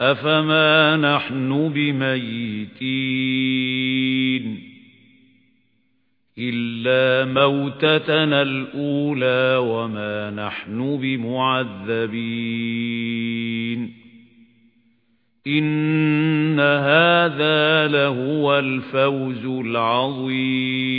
أفما نحن بميتين إلا موتتنا الأولى وما نحن بمعذبين إن هذا لهو الفوز العظيم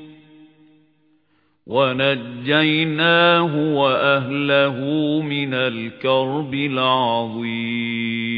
وَنَجَّيْنَاهُ وَأَهْلَهُ مِنَ الْكَرْبِ الْعَظِيمِ.